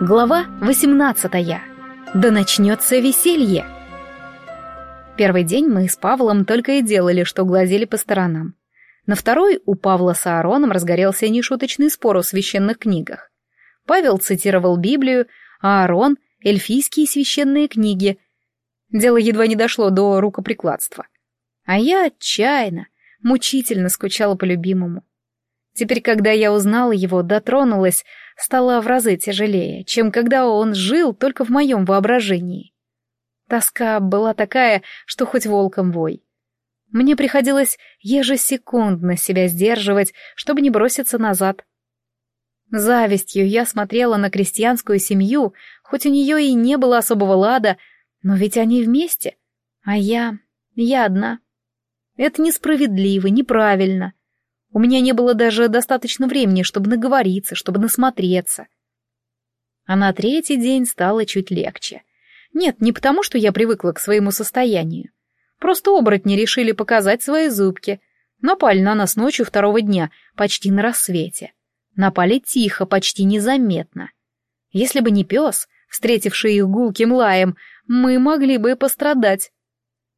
Глава 18. Да начнется веселье. Первый день мы с Павлом только и делали, что глазели по сторонам. На второй у Павла с Аароном разгорелся нешуточный спор о священных книгах. Павел цитировал Библию, а Аарон — эльфийские священные книги. Дело едва не дошло до рукоприкладства. А я отчаянно, мучительно скучала по любимому. Теперь, когда я узнала его, дотронулась, стало в разы тяжелее, чем когда он жил только в моем воображении. Тоска была такая, что хоть волком вой. Мне приходилось ежесекундно себя сдерживать, чтобы не броситься назад. Завистью я смотрела на крестьянскую семью, хоть у нее и не было особого лада, но ведь они вместе, а я... я одна. Это несправедливо, неправильно. У меня не было даже достаточно времени, чтобы наговориться, чтобы насмотреться. А на третий день стало чуть легче. Нет, не потому, что я привыкла к своему состоянию. Просто оборотни решили показать свои зубки. Напали на нас ночью второго дня, почти на рассвете. Напали тихо, почти незаметно. Если бы не пес, встретивший их гулким лаем, мы могли бы пострадать.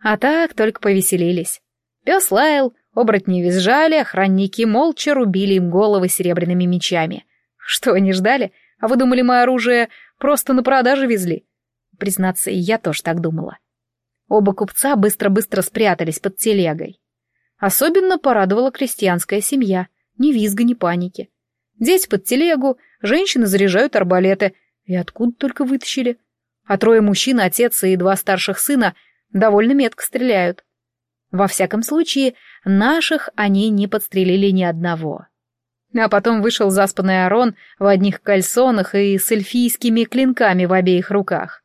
А так только повеселились. Пес лаял, Оборотни визжали, охранники молча рубили им головы серебряными мечами. Что они ждали? А вы думали, мы оружие просто на продаже везли? Признаться, и я тоже так думала. Оба купца быстро-быстро спрятались под телегой. Особенно порадовала крестьянская семья. Ни визга, ни паники. Дети под телегу, женщины заряжают арбалеты. И откуда только вытащили? А трое мужчин, отец и два старших сына, довольно метко стреляют. Во всяком случае, наших они не подстрелили ни одного. А потом вышел заспанный Арон в одних кальсонах и с эльфийскими клинками в обеих руках.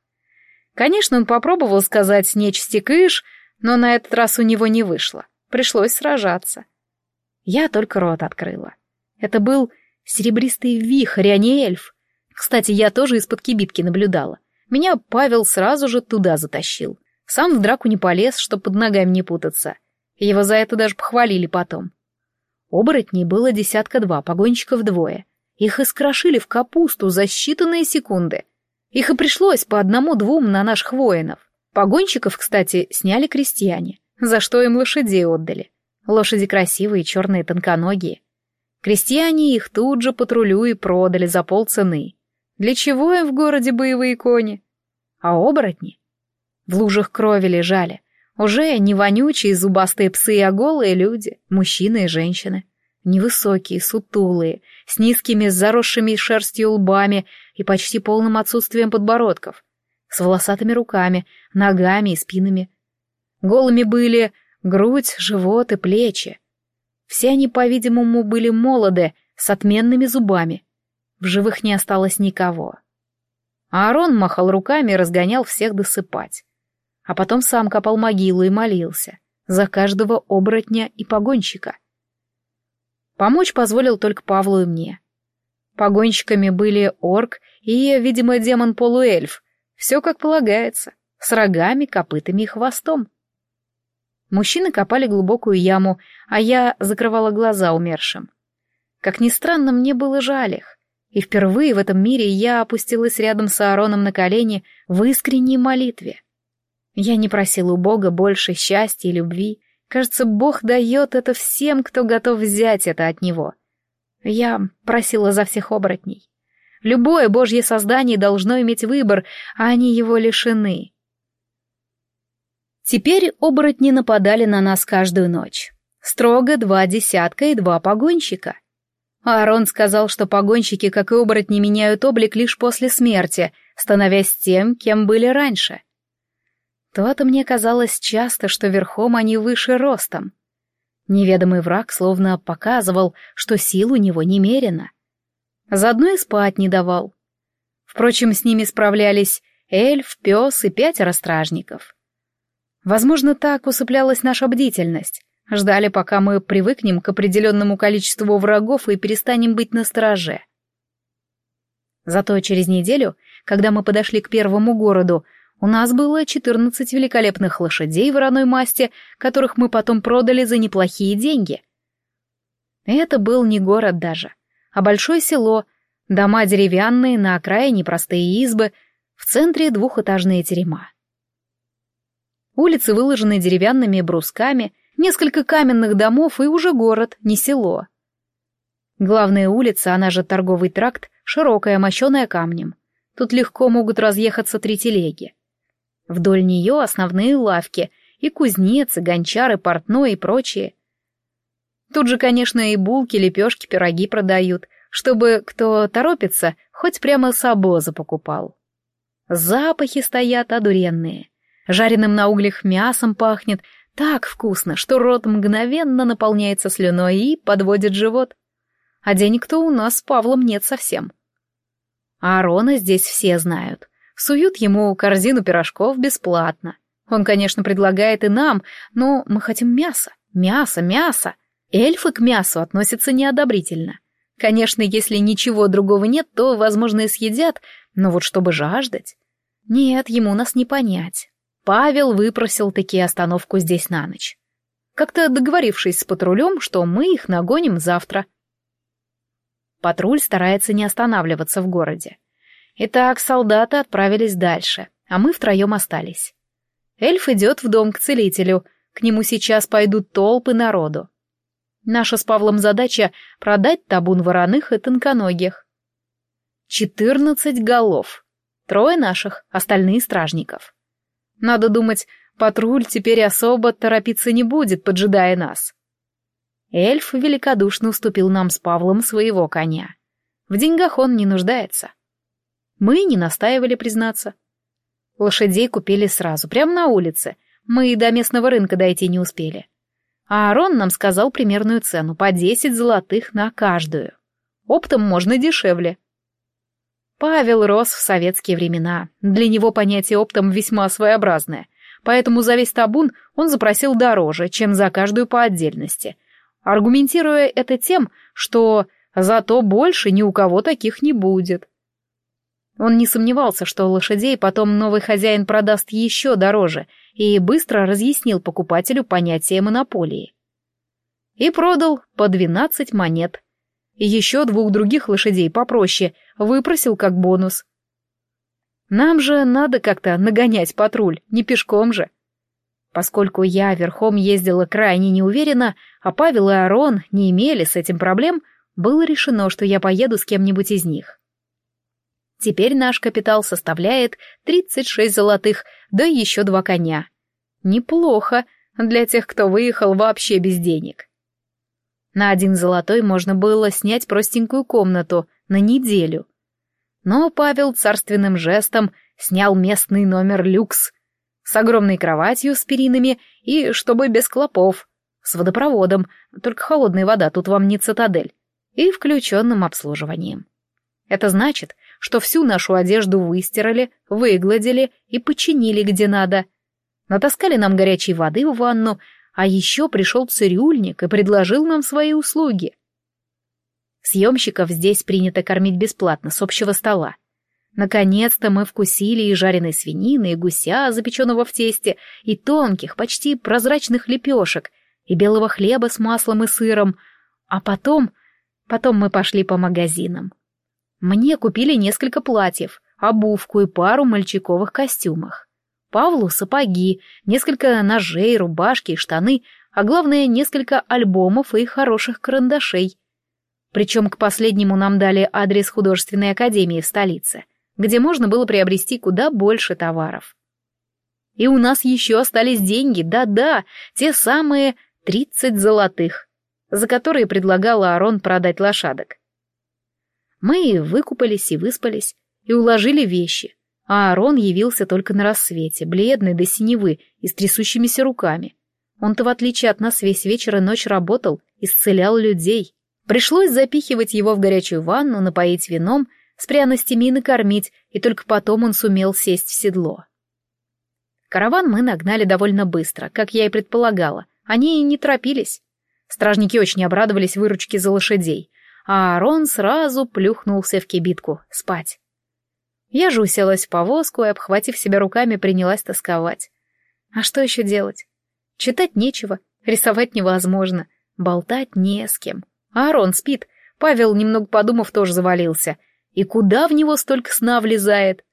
Конечно, он попробовал сказать нечисти кыш, но на этот раз у него не вышло. Пришлось сражаться. Я только рот открыла. Это был серебристый вихрь, а не эльф. Кстати, я тоже из-под кибитки наблюдала. Меня Павел сразу же туда затащил. Сам в драку не полез, чтоб под ногами не путаться. Его за это даже похвалили потом. Оборотней было десятка два, погонщиков двое. Их искрошили в капусту за считанные секунды. Их и пришлось по одному-двум на наших воинов. Погонщиков, кстати, сняли крестьяне, за что им лошадей отдали. Лошади красивые, черные, тонконогие. Крестьяне их тут же патрулю и продали за полцены. Для чего им в городе боевые кони? А оборотни? В лужах крови лежали. Уже не вонючие зубастые псы, а голые люди, мужчины и женщины. Невысокие, сутулые, с низкими заросшими шерстью лбами и почти полным отсутствием подбородков. С волосатыми руками, ногами и спинами. Голыми были грудь, живот и плечи. Все они, по-видимому, были молоды, с отменными зубами. В живых не осталось никого. Аарон махал руками и разгонял всех досыпать а потом сам копал могилу и молился за каждого оборотня и погонщика. Помочь позволил только Павлу и мне. Погонщиками были орк и, видимо, демон-полуэльф. Все как полагается, с рогами, копытами и хвостом. Мужчины копали глубокую яму, а я закрывала глаза умершим. Как ни странно, мне было жаль их. И впервые в этом мире я опустилась рядом с Аароном на колени в искренней молитве. Я не просил у Бога больше счастья и любви. Кажется, Бог дает это всем, кто готов взять это от Него. Я просила за всех оборотней. Любое Божье создание должно иметь выбор, а они его лишены. Теперь оборотни нападали на нас каждую ночь. Строго два десятка и два погонщика. Аарон сказал, что погонщики, как и оборотни, меняют облик лишь после смерти, становясь тем, кем были раньше — то-то мне казалось часто, что верхом они выше ростом. Неведомый враг словно показывал, что сил у него немерено. Заодно и спать не давал. Впрочем, с ними справлялись эльф, пес и пятеро стражников. Возможно, так усыплялась наша бдительность. Ждали, пока мы привыкнем к определенному количеству врагов и перестанем быть на страже. Зато через неделю, когда мы подошли к первому городу, у нас было 14 великолепных лошадей вороной масти, которых мы потом продали за неплохие деньги. Это был не город даже, а большое село, Дома деревянные, на окраине простые избы, в центре двухэтажные терема. Улицы выложены деревянными брусками, несколько каменных домов и уже город, не село. Главная улица, она же торговый тракт, широкая, мощеная камнем. Тут легко могут разъехаться три телеги. Вдоль нее основные лавки, и кузнец, и гончар, и портной, и прочие. Тут же, конечно, и булки, лепешки, пироги продают, чтобы кто торопится, хоть прямо с обоза покупал. Запахи стоят одуренные. Жареным на углях мясом пахнет так вкусно, что рот мгновенно наполняется слюной и подводит живот. А денег-то у нас с Павлом нет совсем. А Арона здесь все знают. Суют ему корзину пирожков бесплатно. Он, конечно, предлагает и нам, но мы хотим мяса, мясо, мясо. Эльфы к мясу относятся неодобрительно. Конечно, если ничего другого нет, то, возможно, и съедят, но вот чтобы жаждать... Нет, ему нас не понять. Павел выпросил таки остановку здесь на ночь. Как-то договорившись с патрулем, что мы их нагоним завтра. Патруль старается не останавливаться в городе. Итак, солдаты отправились дальше, а мы втроем остались. Эльф идет в дом к целителю, к нему сейчас пойдут толпы народу. Наша с Павлом задача — продать табун вороных и тонконогих. Четырнадцать голов. Трое наших, остальные стражников. Надо думать, патруль теперь особо торопиться не будет, поджидая нас. Эльф великодушно уступил нам с Павлом своего коня. В деньгах он не нуждается. Мы не настаивали признаться. Лошадей купили сразу, прямо на улице. Мы и до местного рынка дойти не успели. А Арон нам сказал примерную цену, по десять золотых на каждую. Оптом можно дешевле. Павел рос в советские времена. Для него понятие оптом весьма своеобразное. Поэтому за весь табун он запросил дороже, чем за каждую по отдельности. Аргументируя это тем, что зато больше ни у кого таких не будет. Он не сомневался, что лошадей потом новый хозяин продаст еще дороже, и быстро разъяснил покупателю понятие монополии. И продал по 12 монет, еще двух других лошадей попроще выпросил как бонус. Нам же надо как-то нагонять патруль, не пешком же. Поскольку я верхом ездила крайне неуверенно, а Павел и Арон не имели с этим проблем, было решено, что я поеду с кем-нибудь из них. Теперь наш капитал составляет 36 золотых, да еще два коня. Неплохо для тех, кто выехал вообще без денег. На один золотой можно было снять простенькую комнату на неделю. Но Павел царственным жестом снял местный номер люкс с огромной кроватью с перинами и, чтобы без клопов, с водопроводом, только холодная вода, тут вам не цитадель, и включенным обслуживанием. Это значит, что всю нашу одежду выстирали, выгладили и починили где надо. Натаскали нам горячей воды в ванну, а еще пришел цирюльник и предложил нам свои услуги. Съемщиков здесь принято кормить бесплатно с общего стола. Наконец-то мы вкусили и жареной свинины, и гуся, запеченного в тесте, и тонких, почти прозрачных лепешек, и белого хлеба с маслом и сыром. А потом... Потом мы пошли по магазинам. Мне купили несколько платьев, обувку и пару мальчиковых костюмах. Павлу сапоги, несколько ножей, рубашки и штаны, а главное, несколько альбомов и хороших карандашей. Причем к последнему нам дали адрес художественной академии в столице, где можно было приобрести куда больше товаров. И у нас еще остались деньги, да-да, те самые тридцать золотых, за которые предлагал Аарон продать лошадок. Мы выкупались и выспались, и уложили вещи, а Аарон явился только на рассвете, бледный до синевы и с трясущимися руками. Он-то, в отличие от нас, весь вечер и ночь работал, исцелял людей. Пришлось запихивать его в горячую ванну, напоить вином, с пряностями и накормить, и только потом он сумел сесть в седло. Караван мы нагнали довольно быстро, как я и предполагала. Они и не торопились. Стражники очень обрадовались выручке за лошадей, а Аарон сразу плюхнулся в кибитку спать. Я же уселась в повозку и, обхватив себя руками, принялась тосковать. А что еще делать? Читать нечего, рисовать невозможно, болтать не с кем. Аарон спит, Павел, немного подумав, тоже завалился. И куда в него столько сна влезает?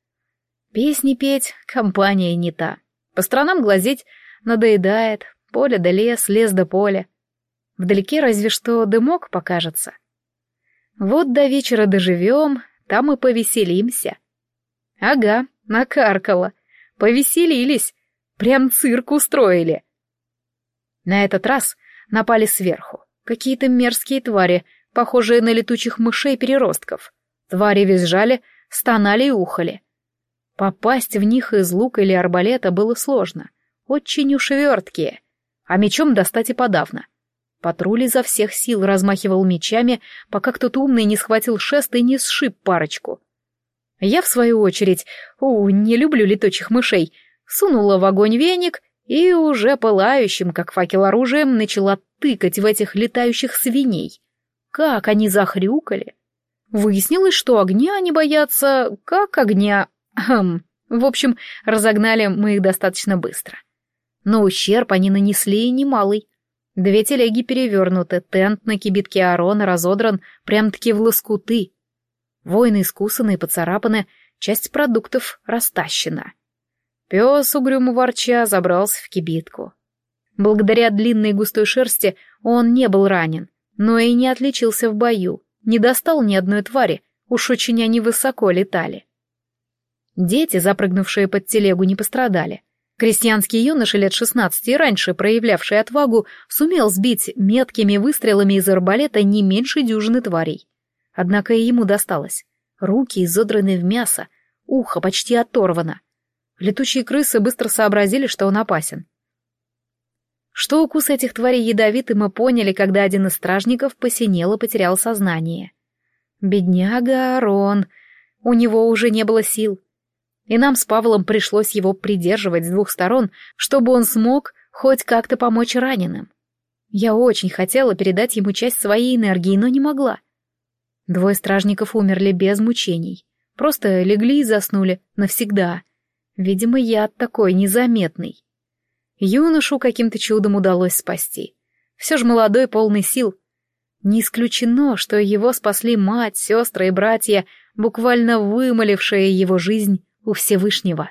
Песни петь, компания не та. По сторонам глазеть надоедает. Поле да лес, лес да поле. Вдалеке разве что дымок покажется. Вот до вечера доживем, там и повеселимся. Ага, накаркала. Повеселились. Прям цирк устроили. На этот раз напали сверху. Какие-то мерзкие твари, похожие на летучих мышей-переростков. Твари визжали, стонали и ухали. Попасть в них из лука или арбалета было сложно. Очень уж верткие. А мечом достать и подавно. Патруль изо всех сил размахивал мечами, пока кто-то умный не схватил шест и не сшиб парочку. Я, в свою очередь, у, не люблю летучих мышей, сунула в огонь веник и уже пылающим, как факел оружием, начала тыкать в этих летающих свиней. Как они захрюкали! Выяснилось, что огня они боятся, как огня... Хм. В общем, разогнали мы их достаточно быстро. Но ущерб они нанесли немалый. Две телеги перевернуты, тент на кибитке Арона разодран прям-таки в лоскуты. Воины искусаны и поцарапаны, часть продуктов растащена. Пес, угрюмо ворча, забрался в кибитку. Благодаря длинной густой шерсти он не был ранен, но и не отличился в бою, не достал ни одной твари, уж очень они высоко летали. Дети, запрыгнувшие под телегу, не пострадали. Крестьянский юноша лет шестнадцати раньше, проявлявший отвагу, сумел сбить меткими выстрелами из арбалета не меньше дюжины тварей. Однако и ему досталось. Руки изодраны в мясо, ухо почти оторвано. Летучие крысы быстро сообразили, что он опасен. Что укус этих тварей ядовитый, мы поняли, когда один из стражников посинел и потерял сознание. Бедняга Арон, у него уже не было сил. И нам с Павлом пришлось его придерживать с двух сторон, чтобы он смог хоть как-то помочь раненым. Я очень хотела передать ему часть своей энергии, но не могла. Двое стражников умерли без мучений. Просто легли и заснули навсегда. Видимо, я такой незаметный. Юношу каким-то чудом удалось спасти. Все же молодой, полный сил. Не исключено, что его спасли мать, сестры и братья, буквально вымолившие его жизнь у Всевышнего.